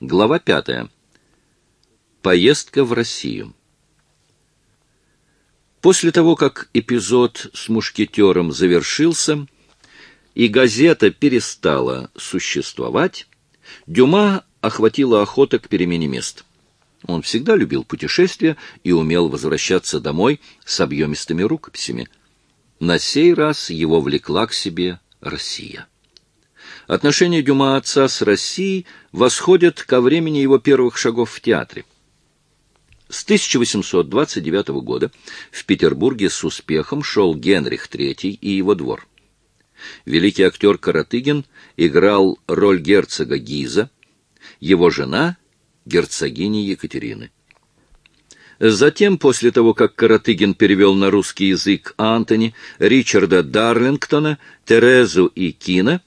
Глава пятая. Поездка в Россию. После того, как эпизод с мушкетером завершился, и газета перестала существовать, Дюма охватила охота к перемене мест. Он всегда любил путешествия и умел возвращаться домой с объемистыми рукописями. На сей раз его влекла к себе Россия. Отношения Дюма отца с Россией восходят ко времени его первых шагов в театре. С 1829 года в Петербурге с успехом шел Генрих III и его двор. Великий актер Каратыгин играл роль герцога Гиза, его жена — герцогини Екатерины. Затем, после того, как Каратыгин перевел на русский язык Антони, Ричарда Дарлингтона, Терезу и Кина,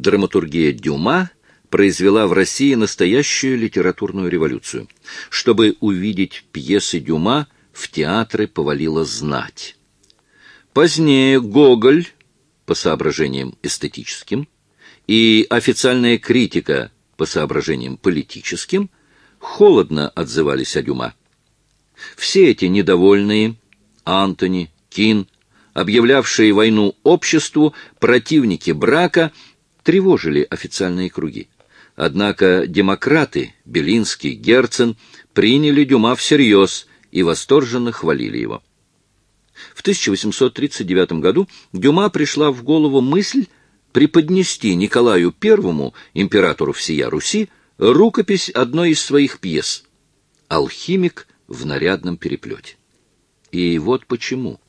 драматургия Дюма произвела в России настоящую литературную революцию. Чтобы увидеть пьесы Дюма, в театры повалила знать. Позднее Гоголь, по соображениям эстетическим, и официальная критика по соображениям политическим холодно отзывались о Дюма. Все эти недовольные, Антони, Кин, объявлявшие войну обществу, противники брака, тревожили официальные круги. Однако демократы, Белинский, Герцен, приняли Дюма всерьез и восторженно хвалили его. В 1839 году Дюма пришла в голову мысль преподнести Николаю I, императору всея Руси, рукопись одной из своих пьес «Алхимик в нарядном переплете». И вот почему.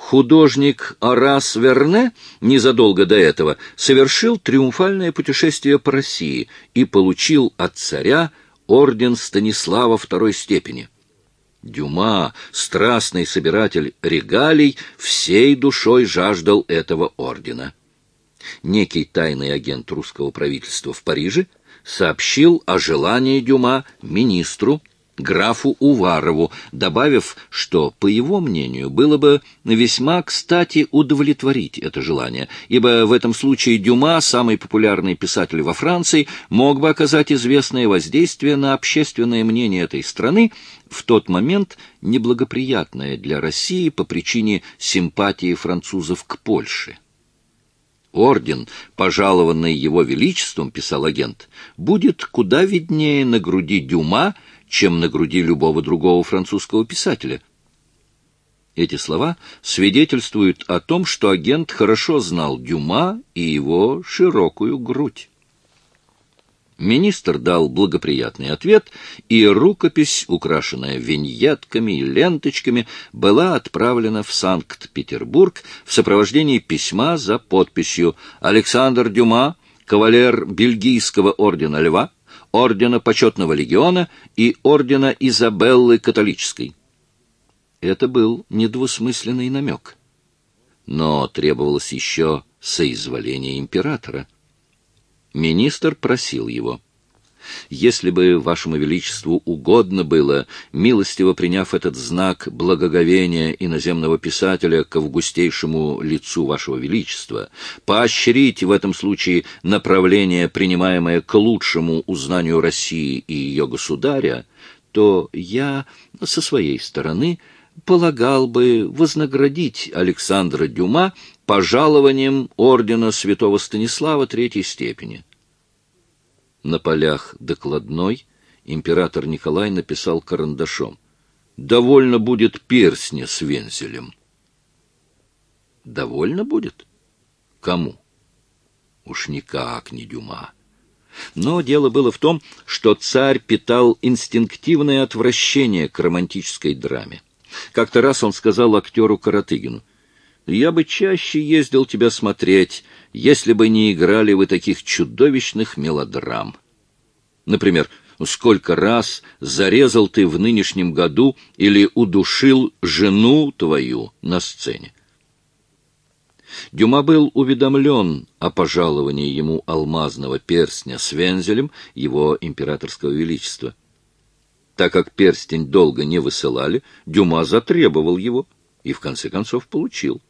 Художник Арас Верне незадолго до этого совершил триумфальное путешествие по России и получил от царя орден Станислава второй степени. Дюма, страстный собиратель регалий, всей душой жаждал этого ордена. Некий тайный агент русского правительства в Париже сообщил о желании Дюма министру графу Уварову, добавив, что, по его мнению, было бы весьма кстати удовлетворить это желание, ибо в этом случае Дюма, самый популярный писатель во Франции, мог бы оказать известное воздействие на общественное мнение этой страны, в тот момент неблагоприятное для России по причине симпатии французов к Польше. Орден, пожалованный его величеством, писал агент, будет куда виднее на груди Дюма, чем на груди любого другого французского писателя. Эти слова свидетельствуют о том, что агент хорошо знал Дюма и его широкую грудь. Министр дал благоприятный ответ, и рукопись, украшенная виньетками и ленточками, была отправлена в Санкт-Петербург в сопровождении письма за подписью «Александр Дюма, кавалер Бельгийского ордена Льва, ордена Почетного легиона и ордена Изабеллы Католической. Это был недвусмысленный намек. Но требовалось еще соизволение императора. Министр просил его — если бы вашему величеству угодно было, милостиво приняв этот знак благоговения иноземного писателя к августейшему лицу вашего величества, поощрить в этом случае направление, принимаемое к лучшему узнанию России и ее государя, то я со своей стороны полагал бы вознаградить Александра Дюма пожалованием ордена святого Станислава третьей степени. На полях докладной император Николай написал карандашом «Довольно будет перстня с вензелем». «Довольно будет? Кому?» Уж никак не Дюма. Но дело было в том, что царь питал инстинктивное отвращение к романтической драме. Как-то раз он сказал актеру Каратыгину, «Я бы чаще ездил тебя смотреть, если бы не играли вы таких чудовищных мелодрам. Например, сколько раз зарезал ты в нынешнем году или удушил жену твою на сцене. Дюма был уведомлен о пожаловании ему алмазного перстня с вензелем его императорского величества. Так как перстень долго не высылали, Дюма затребовал его и, в конце концов, получил.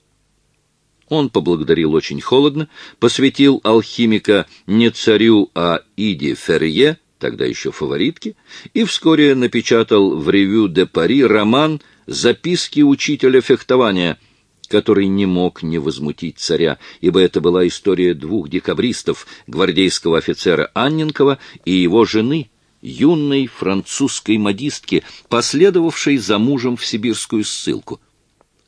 Он поблагодарил очень холодно, посвятил алхимика не царю, а Иде Ферье, тогда еще фаворитки, и вскоре напечатал в «Ревю де Пари» роман «Записки учителя фехтования», который не мог не возмутить царя, ибо это была история двух декабристов, гвардейского офицера Анненкова и его жены, юной французской модистки, последовавшей за мужем в сибирскую ссылку.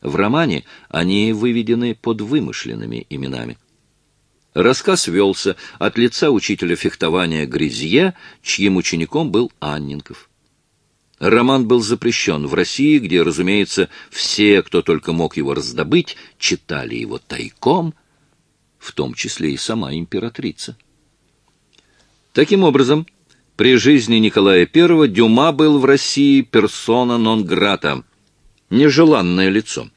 В романе они выведены под вымышленными именами. Рассказ велся от лица учителя фехтования Грязье, чьим учеником был Анненков. Роман был запрещен в России, где, разумеется, все, кто только мог его раздобыть, читали его тайком, в том числе и сама императрица. Таким образом, при жизни Николая I Дюма был в России персона нон-грата, нежеланное лицо.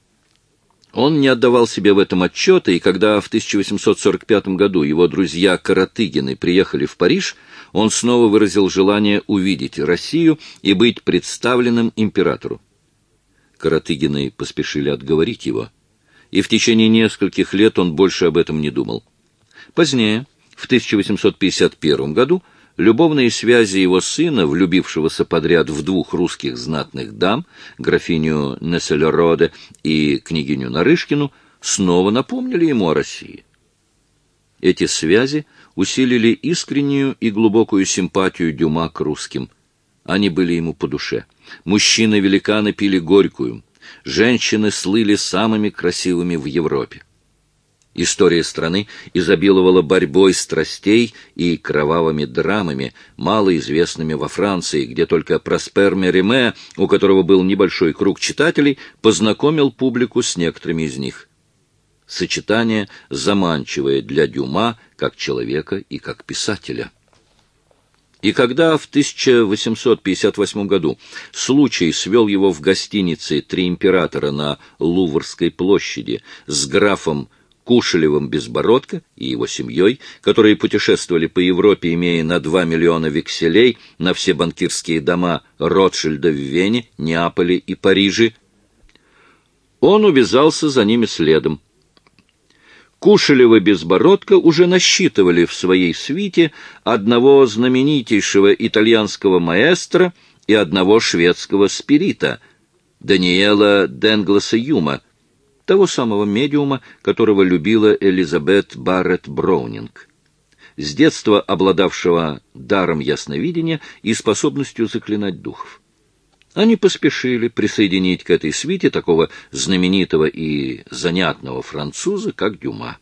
Он не отдавал себе в этом отчета, и когда в 1845 году его друзья Каратыгины приехали в Париж, он снова выразил желание увидеть Россию и быть представленным императору. Каратыгины поспешили отговорить его, и в течение нескольких лет он больше об этом не думал. Позднее, в 1851 году, Любовные связи его сына, влюбившегося подряд в двух русских знатных дам, графиню Нессельроде и княгиню Нарышкину, снова напомнили ему о России. Эти связи усилили искреннюю и глубокую симпатию Дюма к русским. Они были ему по душе. Мужчины-великаны пили горькую. Женщины слыли самыми красивыми в Европе. История страны изобиловала борьбой страстей и кровавыми драмами, малоизвестными во Франции, где только Проспер Мериме, у которого был небольшой круг читателей, познакомил публику с некоторыми из них. Сочетание заманчивое для Дюма как человека и как писателя. И когда в 1858 году случай свел его в гостинице «Три императора» на Луврской площади с графом Кушелевым Безбородко и его семьей, которые путешествовали по Европе, имея на 2 миллиона векселей на все банкирские дома Ротшильда в Вене, Неаполе и Париже, он увязался за ними следом. Кушелева Безбородко уже насчитывали в своей свите одного знаменитейшего итальянского маэстро и одного шведского спирита, Даниэла Денгласа Юма, того самого медиума, которого любила Элизабет Барретт Броунинг, с детства обладавшего даром ясновидения и способностью заклинать духов. Они поспешили присоединить к этой свите такого знаменитого и занятного француза, как Дюма.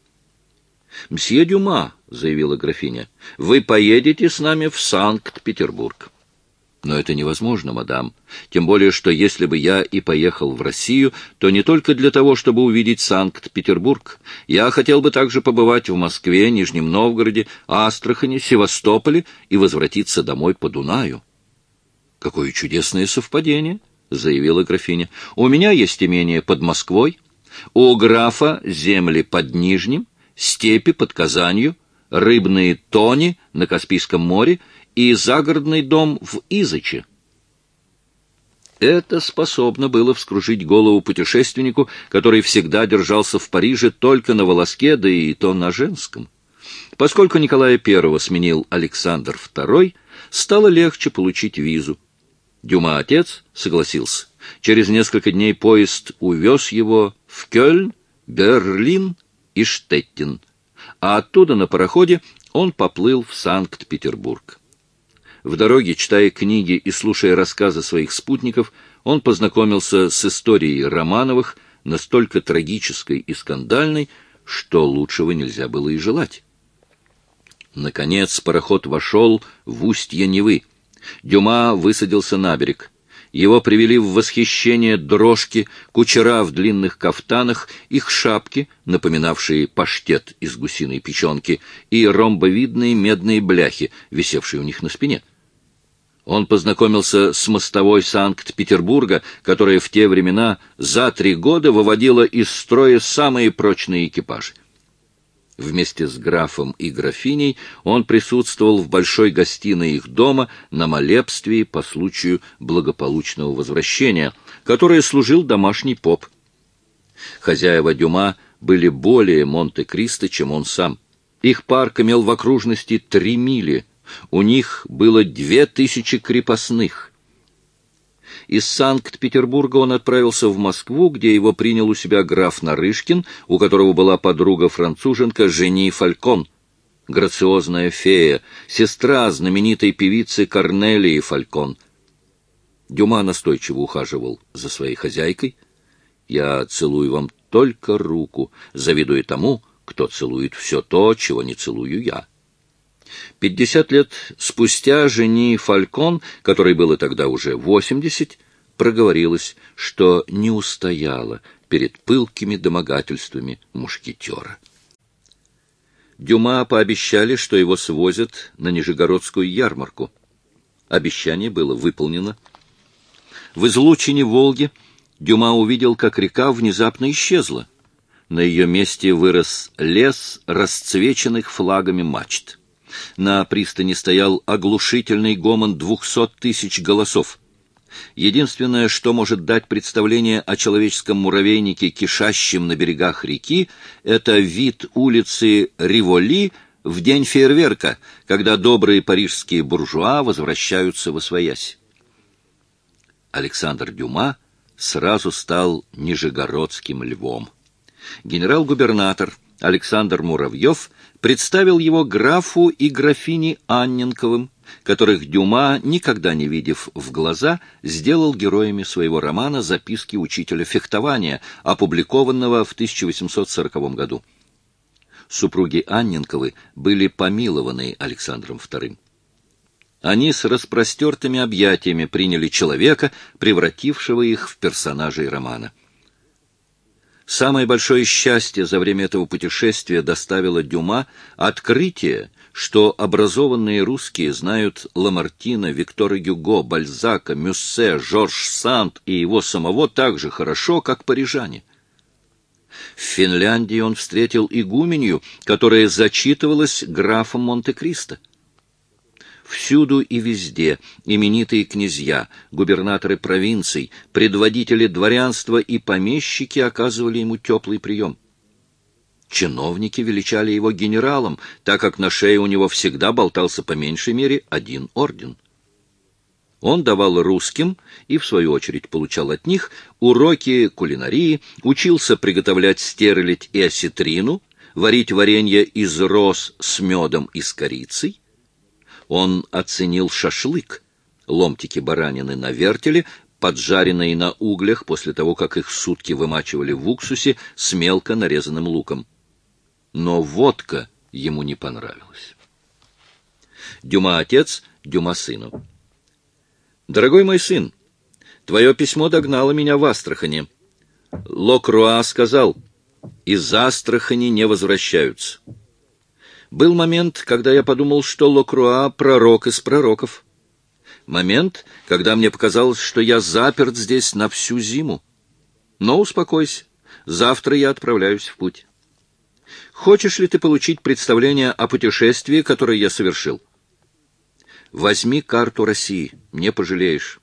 «Мсье Дюма», — заявила графиня, — «вы поедете с нами в Санкт-Петербург». Но это невозможно, мадам. Тем более, что если бы я и поехал в Россию, то не только для того, чтобы увидеть Санкт-Петербург. Я хотел бы также побывать в Москве, Нижнем Новгороде, Астрахани, Севастополе и возвратиться домой по Дунаю. Какое чудесное совпадение, заявила графиня. У меня есть имение под Москвой, у графа земли под Нижним, степи под Казанью, рыбные тони на Каспийском море и загородный дом в Изыче. Это способно было вскружить голову путешественнику, который всегда держался в Париже только на волоске, да и то на женском. Поскольку Николая I сменил Александр II, стало легче получить визу. Дюма отец согласился. Через несколько дней поезд увез его в Кёльн, Берлин и Штеттин, а оттуда на пароходе он поплыл в Санкт-Петербург. В дороге, читая книги и слушая рассказы своих спутников, он познакомился с историей Романовых, настолько трагической и скандальной, что лучшего нельзя было и желать. Наконец пароход вошел в устье Невы. Дюма высадился на берег. Его привели в восхищение дрожки, кучера в длинных кафтанах, их шапки, напоминавшие паштет из гусиной печенки, и ромбовидные медные бляхи, висевшие у них на спине. Он познакомился с мостовой Санкт-Петербурга, которая в те времена за три года выводила из строя самые прочные экипажи. Вместе с графом и графиней он присутствовал в большой гостиной их дома на молебствии по случаю благополучного возвращения, которое служил домашний поп. Хозяева Дюма были более Монте-Кристо, чем он сам. Их парк имел в окружности три мили – У них было две тысячи крепостных. Из Санкт-Петербурга он отправился в Москву, где его принял у себя граф Нарышкин, у которого была подруга-француженка Жени Фалькон, грациозная фея, сестра знаменитой певицы Корнелии Фалькон. Дюма настойчиво ухаживал за своей хозяйкой. «Я целую вам только руку, завидуя тому, кто целует все то, чего не целую я». Пятьдесят лет спустя жени Фалькон, которой было тогда уже восемьдесят, проговорилась, что не устояла перед пылкими домогательствами мушкетера. Дюма пообещали, что его свозят на Нижегородскую ярмарку. Обещание было выполнено. В излучине Волги Дюма увидел, как река внезапно исчезла. На ее месте вырос лес расцвеченных флагами мачт. На пристани стоял оглушительный гомон двухсот тысяч голосов. Единственное, что может дать представление о человеческом муравейнике, кишащем на берегах реки, это вид улицы Риволи в день фейерверка, когда добрые парижские буржуа возвращаются во своясь. Александр Дюма сразу стал нижегородским львом. Генерал-губернатор Александр Муравьев представил его графу и графине Анненковым, которых Дюма, никогда не видев в глаза, сделал героями своего романа «Записки учителя фехтования», опубликованного в 1840 году. Супруги Анненковы были помилованы Александром II. Они с распростертыми объятиями приняли человека, превратившего их в персонажей романа. Самое большое счастье за время этого путешествия доставило Дюма открытие, что образованные русские знают Ламартина, Виктора Гюго, Бальзака, Мюссе, Жорж Санд и его самого так же хорошо, как парижане. В Финляндии он встретил игуменью, которая зачитывалась графом Монте-Кристо. Всюду и везде именитые князья, губернаторы провинций, предводители дворянства и помещики оказывали ему теплый прием. Чиновники величали его генералом, так как на шее у него всегда болтался по меньшей мере один орден. Он давал русским и, в свою очередь, получал от них уроки кулинарии, учился приготовлять стерлядь и осетрину, варить варенье из роз с медом и с корицей, он оценил шашлык, ломтики баранины на вертеле, поджаренные на углях после того, как их сутки вымачивали в уксусе с мелко нарезанным луком. Но водка ему не понравилась. Дюма отец, Дюма сыну. «Дорогой мой сын, твое письмо догнало меня в Астрахани. Локруа сказал, из Астрахани не возвращаются». Был момент, когда я подумал, что Локруа — пророк из пророков. Момент, когда мне показалось, что я заперт здесь на всю зиму. Но успокойся, завтра я отправляюсь в путь. Хочешь ли ты получить представление о путешествии, которое я совершил? Возьми карту России, не пожалеешь.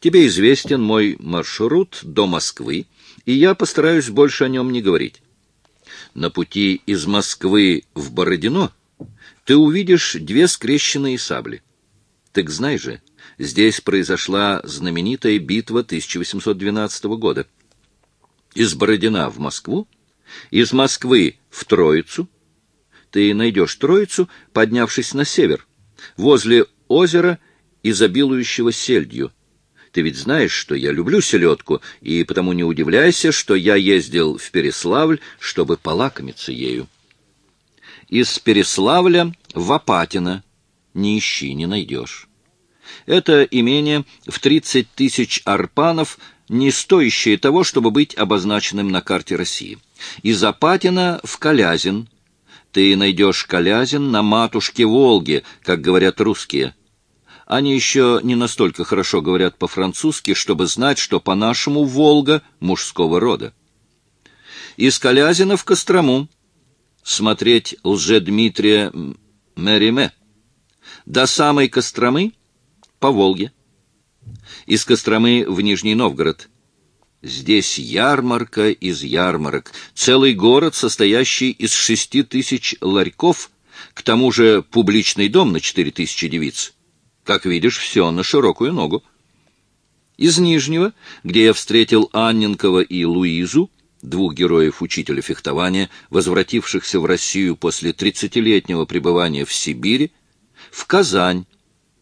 Тебе известен мой маршрут до Москвы, и я постараюсь больше о нем не говорить на пути из Москвы в Бородино ты увидишь две скрещенные сабли. Так знай же, здесь произошла знаменитая битва 1812 года. Из Бородина в Москву, из Москвы в Троицу. Ты найдешь Троицу, поднявшись на север, возле озера, изобилующего сельдью. Ты ведь знаешь, что я люблю селедку, и потому не удивляйся, что я ездил в Переславль, чтобы полакомиться ею. Из Переславля в Апатино не ищи, не найдешь. Это имение в тридцать тысяч арпанов, не стоящее того, чтобы быть обозначенным на карте России. Из Апатина в Калязин. Ты найдешь Калязин на матушке Волге, как говорят русские – они еще не настолько хорошо говорят по-французски, чтобы знать, что по-нашему Волга мужского рода. Из Калязина в Кострому смотреть лже-Дмитрия Мериме. До самой Костромы по Волге. Из Костромы в Нижний Новгород. Здесь ярмарка из ярмарок, целый город, состоящий из шести тысяч ларьков – К тому же публичный дом на четыре тысячи девиц. Как видишь, все на широкую ногу. Из Нижнего, где я встретил Анненкова и Луизу, двух героев учителя фехтования, возвратившихся в Россию после тридцатилетнего пребывания в Сибири, в Казань,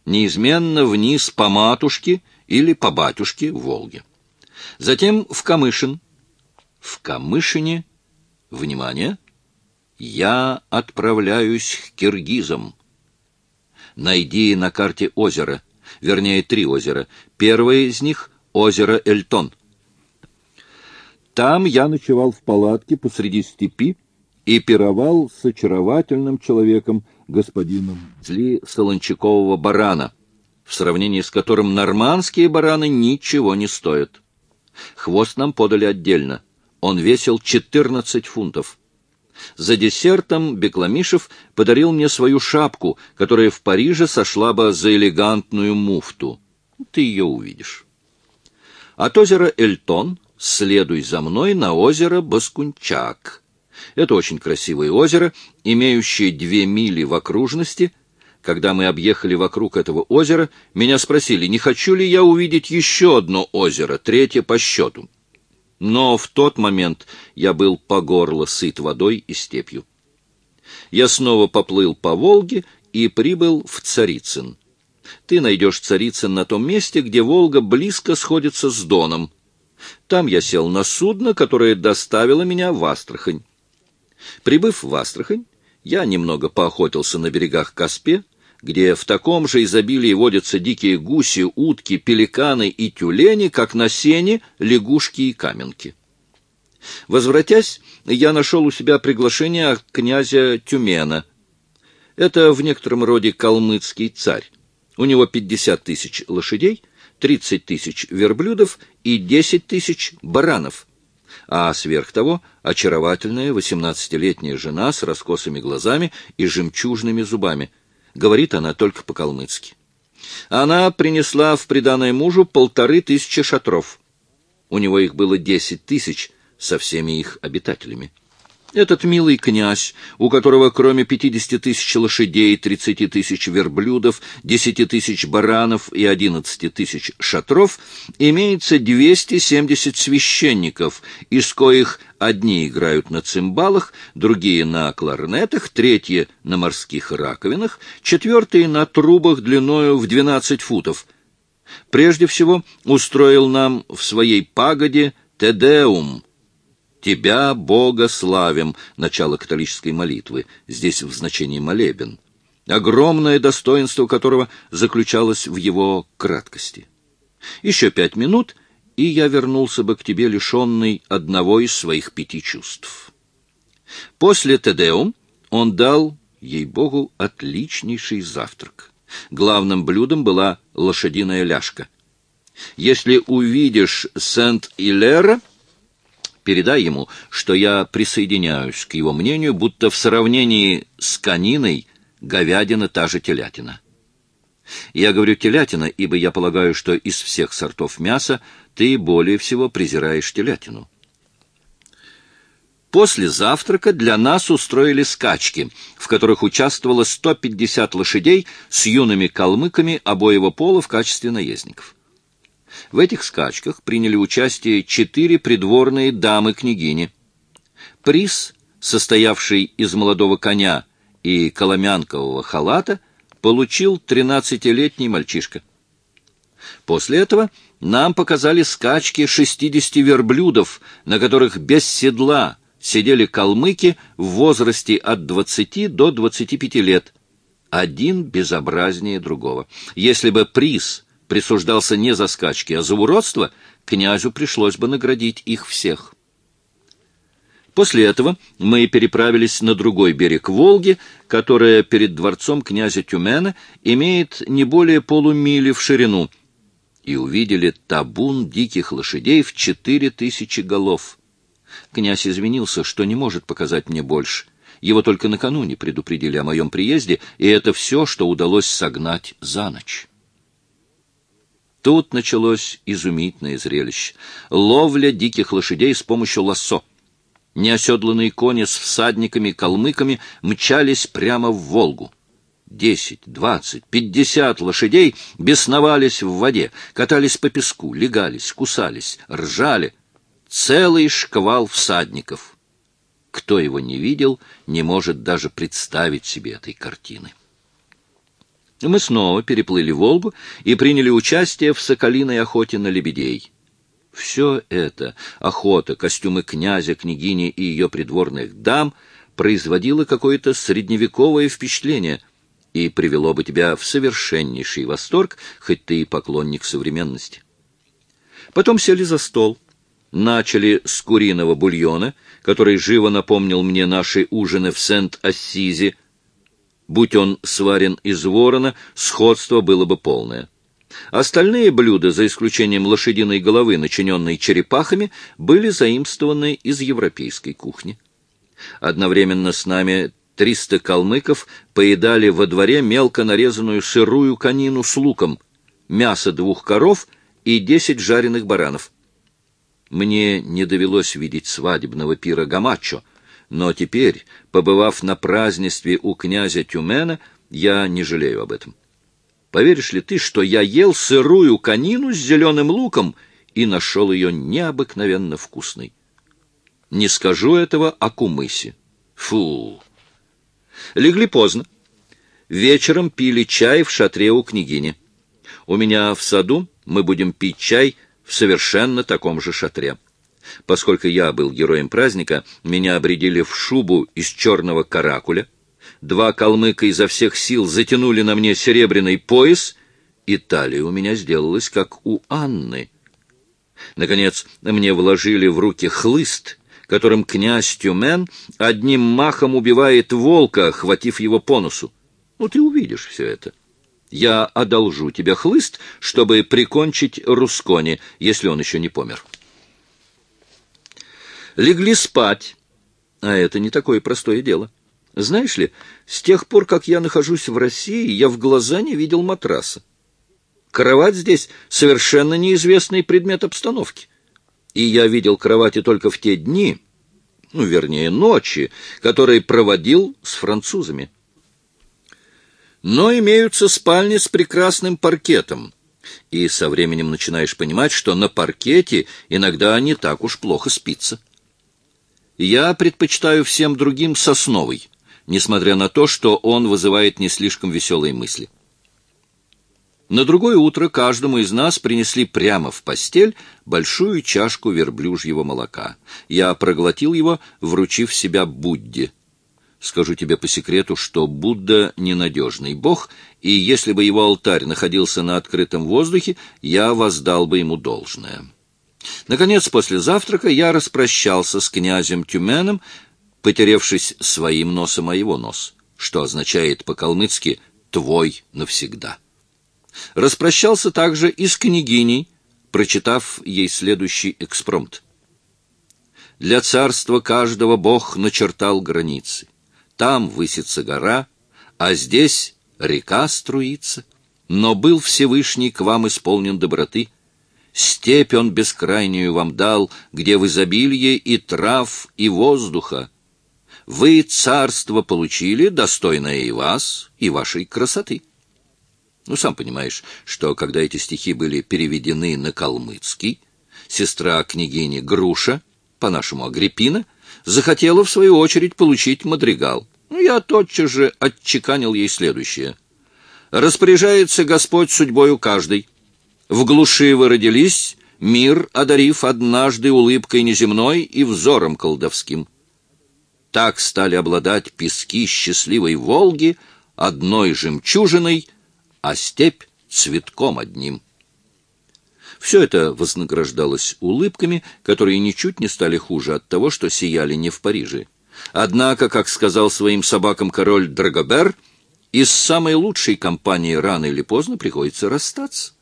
неизменно вниз по матушке или по батюшке Волге. Затем в Камышин. В Камышине, внимание, я отправляюсь к киргизам. Найди на карте озеро, вернее, три озера. Первое из них — озеро Эльтон. Там я ночевал в палатке посреди степи и пировал с очаровательным человеком, господином Зли Солончакового барана, в сравнении с которым нормандские бараны ничего не стоят. Хвост нам подали отдельно. Он весил 14 фунтов. За десертом Бекламишев подарил мне свою шапку, которая в Париже сошла бы за элегантную муфту. Ты ее увидишь. От озера Эльтон следуй за мной на озеро Баскунчак. Это очень красивое озеро, имеющее две мили в окружности. Когда мы объехали вокруг этого озера, меня спросили, не хочу ли я увидеть еще одно озеро, третье по счету. Но в тот момент я был по горло сыт водой и степью. Я снова поплыл по Волге и прибыл в Царицын. Ты найдешь Царицын на том месте, где Волга близко сходится с Доном. Там я сел на судно, которое доставило меня в Астрахань. Прибыв в Астрахань, я немного поохотился на берегах Каспе, где в таком же изобилии водятся дикие гуси, утки, пеликаны и тюлени, как на сене лягушки и каменки. Возвратясь, я нашел у себя приглашение от князя Тюмена. Это в некотором роде калмыцкий царь. У него пятьдесят тысяч лошадей, тридцать тысяч верблюдов и десять тысяч баранов. А сверх того очаровательная восемнадцатилетняя жена с раскосыми глазами и жемчужными зубами — Говорит она только по-калмыцки. Она принесла в приданое мужу полторы тысячи шатров. У него их было десять тысяч со всеми их обитателями. Этот милый князь, у которого кроме пятидесяти тысяч лошадей, тридцати тысяч верблюдов, десяти тысяч баранов и одиннадцати тысяч шатров, имеется двести семьдесят священников, из коих одни играют на цимбалах, другие на кларнетах, третьи на морских раковинах, четвертые на трубах длиною в двенадцать футов. Прежде всего устроил нам в своей пагоде «Тедеум», «Тебя, Бога, славим» — начало католической молитвы, здесь в значении молебен, огромное достоинство которого заключалось в его краткости. Еще пять минут, и я вернулся бы к тебе лишенный одного из своих пяти чувств. После Тедеум он дал, ей-богу, отличнейший завтрак. Главным блюдом была лошадиная ляжка. Если увидишь Сент-Илера — Передай ему, что я присоединяюсь к его мнению, будто в сравнении с кониной говядина та же телятина. Я говорю телятина, ибо я полагаю, что из всех сортов мяса ты более всего презираешь телятину. После завтрака для нас устроили скачки, в которых участвовало 150 лошадей с юными калмыками обоего пола в качестве наездников. В этих скачках приняли участие четыре придворные дамы-княгини. Приз, состоявший из молодого коня и коломянкового халата, получил тринадцатилетний мальчишка. После этого нам показали скачки шестидесяти верблюдов, на которых без седла сидели калмыки в возрасте от двадцати до двадцати пяти лет, один безобразнее другого. Если бы приз присуждался не за скачки, а за уродство, князю пришлось бы наградить их всех. После этого мы переправились на другой берег Волги, которая перед дворцом князя Тюмена имеет не более полумили в ширину, и увидели табун диких лошадей в четыре тысячи голов. Князь извинился, что не может показать мне больше. Его только накануне предупредили о моем приезде, и это все, что удалось согнать за ночь. Тут началось изумительное зрелище. Ловля диких лошадей с помощью лассо. Неоседланные кони с всадниками, калмыками мчались прямо в Волгу. Десять, двадцать, пятьдесят лошадей бесновались в воде, катались по песку, легались, кусались, ржали. Целый шквал всадников. Кто его не видел, не может даже представить себе этой картины. Мы снова переплыли Волгу и приняли участие в соколиной охоте на лебедей. Все это — охота, костюмы князя, княгини и ее придворных дам — производило какое-то средневековое впечатление и привело бы тебя в совершеннейший восторг, хоть ты и поклонник современности. Потом сели за стол, начали с куриного бульона, который живо напомнил мне наши ужины в Сент-Ассизе. Будь он сварен из ворона, сходство было бы полное. Остальные блюда, за исключением лошадиной головы, начиненной черепахами, были заимствованы из европейской кухни. Одновременно с нами триста калмыков поедали во дворе мелко нарезанную сырую конину с луком, мясо двух коров и десять жареных баранов. Мне не довелось видеть свадебного пира Гамачо, но теперь, побывав на празднестве у князя Тюмена, я не жалею об этом. Поверишь ли ты, что я ел сырую конину с зеленым луком и нашел ее необыкновенно вкусной? Не скажу этого о кумысе. Фу! Легли поздно. Вечером пили чай в шатре у княгини. У меня в саду мы будем пить чай в совершенно таком же шатре. Поскольку я был героем праздника, меня обредили в шубу из черного каракуля, Два калмыка изо всех сил затянули на мне серебряный пояс, и талия у меня сделалась, как у Анны. Наконец, мне вложили в руки хлыст, которым князь Тюмен одним махом убивает волка, хватив его по носу. Ну, ты увидишь все это. Я одолжу тебе хлыст, чтобы прикончить Рускони, если он еще не помер. Легли спать, а это не такое простое дело. Знаешь ли, с тех пор, как я нахожусь в России, я в глаза не видел матраса. Кровать здесь совершенно неизвестный предмет обстановки. И я видел кровати только в те дни, ну, вернее, ночи, которые проводил с французами. Но имеются спальни с прекрасным паркетом, и со временем начинаешь понимать, что на паркете иногда не так уж плохо спится. Я предпочитаю всем другим сосновый, несмотря на то, что он вызывает не слишком веселые мысли. На другое утро каждому из нас принесли прямо в постель большую чашку верблюжьего молока. Я проглотил его, вручив себя Будде. Скажу тебе по секрету, что Будда — ненадежный бог, и если бы его алтарь находился на открытом воздухе, я воздал бы ему должное. Наконец, после завтрака я распрощался с князем Тюменом, потеревшись своим носом о его нос, что означает по-калмыцки «твой навсегда». Распрощался также и с княгиней, прочитав ей следующий экспромт. «Для царства каждого Бог начертал границы. Там высится гора, а здесь река струится. Но был Всевышний к вам исполнен доброты. Степь он бескрайнюю вам дал, где в изобилие и трав, и воздуха, вы царство получили, достойное и вас, и вашей красоты. Ну, сам понимаешь, что когда эти стихи были переведены на калмыцкий, сестра княгини Груша, по-нашему Агриппина, захотела, в свою очередь, получить мадригал. Ну, я тотчас же отчеканил ей следующее. «Распоряжается Господь судьбою каждой. В глуши вы родились, мир одарив однажды улыбкой неземной и взором колдовским». Так стали обладать пески счастливой Волги одной жемчужиной, а степь цветком одним. Все это вознаграждалось улыбками, которые ничуть не стали хуже от того, что сияли не в Париже. Однако, как сказал своим собакам король Драгобер, из самой лучшей компании рано или поздно приходится расстаться.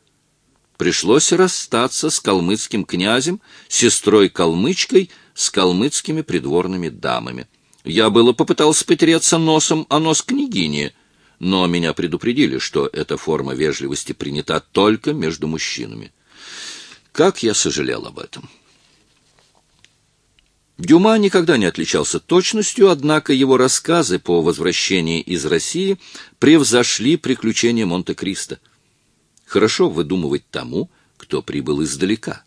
Пришлось расстаться с калмыцким князем, сестрой-калмычкой, с калмыцкими придворными дамами. Я было попытался потереться носом о нос княгини, но меня предупредили, что эта форма вежливости принята только между мужчинами. Как я сожалел об этом! Дюма никогда не отличался точностью, однако его рассказы по возвращении из России превзошли приключения Монте-Кристо. Хорошо выдумывать тому, кто прибыл издалека.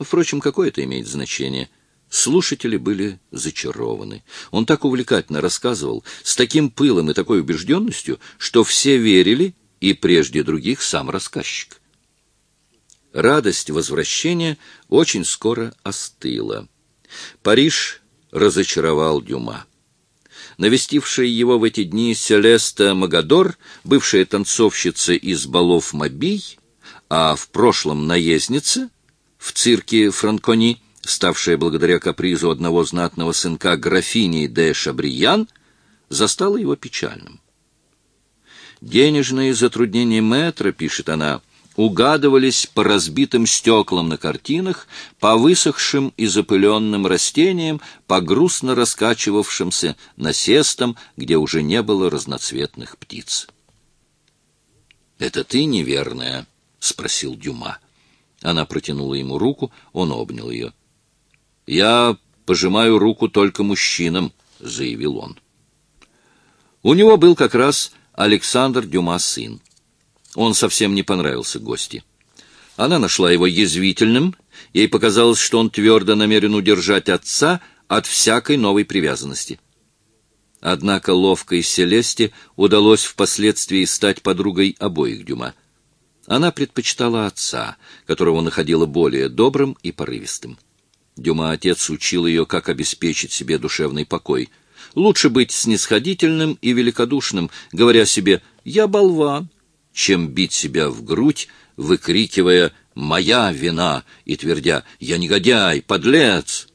Впрочем, какое это имеет значение? Слушатели были зачарованы. Он так увлекательно рассказывал, с таким пылом и такой убежденностью, что все верили, и прежде других сам рассказчик. Радость возвращения очень скоро остыла. Париж разочаровал Дюма. Навестившая его в эти дни Селеста Магадор, бывшая танцовщица из балов Мобий, а в прошлом наездница в цирке Франкони, ставшая благодаря капризу одного знатного сынка графини де Шабриян, застала его печальным. «Денежные затруднения мэтра», — пишет она, — угадывались по разбитым стеклам на картинах, по высохшим и запыленным растениям, по грустно раскачивавшимся насестам, где уже не было разноцветных птиц. «Это ты неверная?» — спросил Дюма. Она протянула ему руку, он обнял ее. «Я пожимаю руку только мужчинам», — заявил он. У него был как раз Александр Дюма сын. Он совсем не понравился гости. Она нашла его язвительным, ей показалось, что он твердо намерен удержать отца от всякой новой привязанности. Однако ловкой Селесте удалось впоследствии стать подругой обоих Дюма. Она предпочитала отца, которого находила более добрым и порывистым. Дюма отец учил ее, как обеспечить себе душевный покой. Лучше быть снисходительным и великодушным, говоря себе «я болван», чем бить себя в грудь, выкрикивая «Моя вина!» и твердя «Я негодяй, подлец!».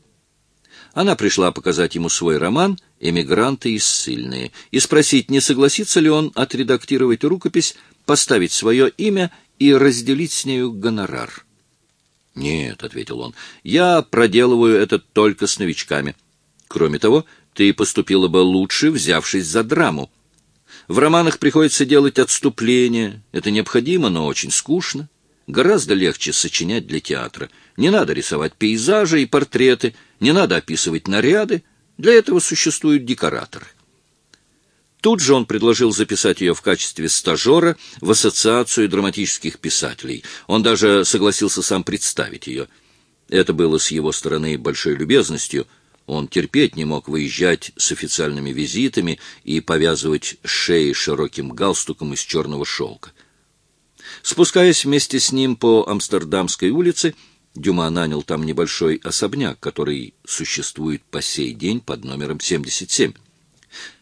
Она пришла показать ему свой роман «Эмигранты и ссыльные» и спросить, не согласится ли он отредактировать рукопись, поставить свое имя и разделить с нею гонорар. «Нет», — ответил он, — «я проделываю это только с новичками. Кроме того, ты поступила бы лучше, взявшись за драму. В романах приходится делать отступления. Это необходимо, но очень скучно. Гораздо легче сочинять для театра. Не надо рисовать пейзажи и портреты, не надо описывать наряды. Для этого существуют декораторы. Тут же он предложил записать ее в качестве стажера в Ассоциацию драматических писателей. Он даже согласился сам представить ее. Это было с его стороны большой любезностью – он терпеть не мог выезжать с официальными визитами и повязывать шеи широким галстуком из черного шелка. Спускаясь вместе с ним по Амстердамской улице, Дюма нанял там небольшой особняк, который существует по сей день под номером 77.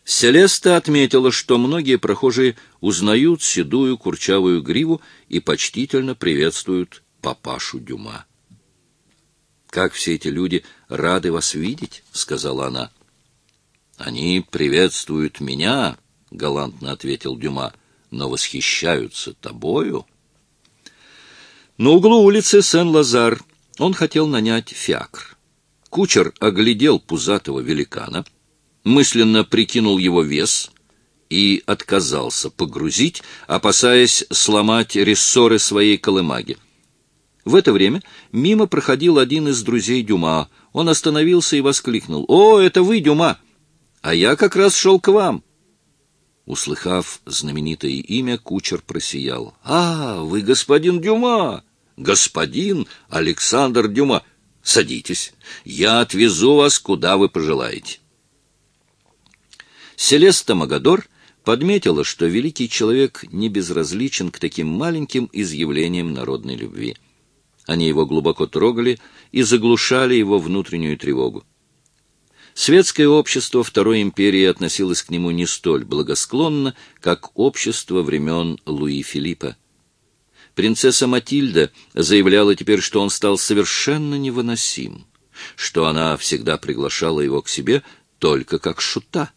Селеста отметила, что многие прохожие узнают седую курчавую гриву и почтительно приветствуют папашу Дюма. «Как все эти люди рады вас видеть», — сказала она. «Они приветствуют меня», — галантно ответил Дюма, — «но восхищаются тобою». На углу улицы Сен-Лазар он хотел нанять фиакр. Кучер оглядел пузатого великана, мысленно прикинул его вес и отказался погрузить, опасаясь сломать рессоры своей колымаги. В это время мимо проходил один из друзей Дюма. Он остановился и воскликнул. «О, это вы, Дюма! А я как раз шел к вам!» Услыхав знаменитое имя, кучер просиял. «А, вы господин Дюма! Господин Александр Дюма! Садитесь, я отвезу вас, куда вы пожелаете». Селеста Магадор подметила, что великий человек не безразличен к таким маленьким изъявлениям народной любви. Они его глубоко трогали и заглушали его внутреннюю тревогу. Светское общество Второй империи относилось к нему не столь благосклонно, как общество времен Луи Филиппа. Принцесса Матильда заявляла теперь, что он стал совершенно невыносим, что она всегда приглашала его к себе только как шута.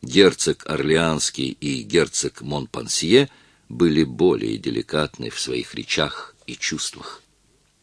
Герцог Орлеанский и герцог Монпансье были более деликатны в своих речах и чувствах.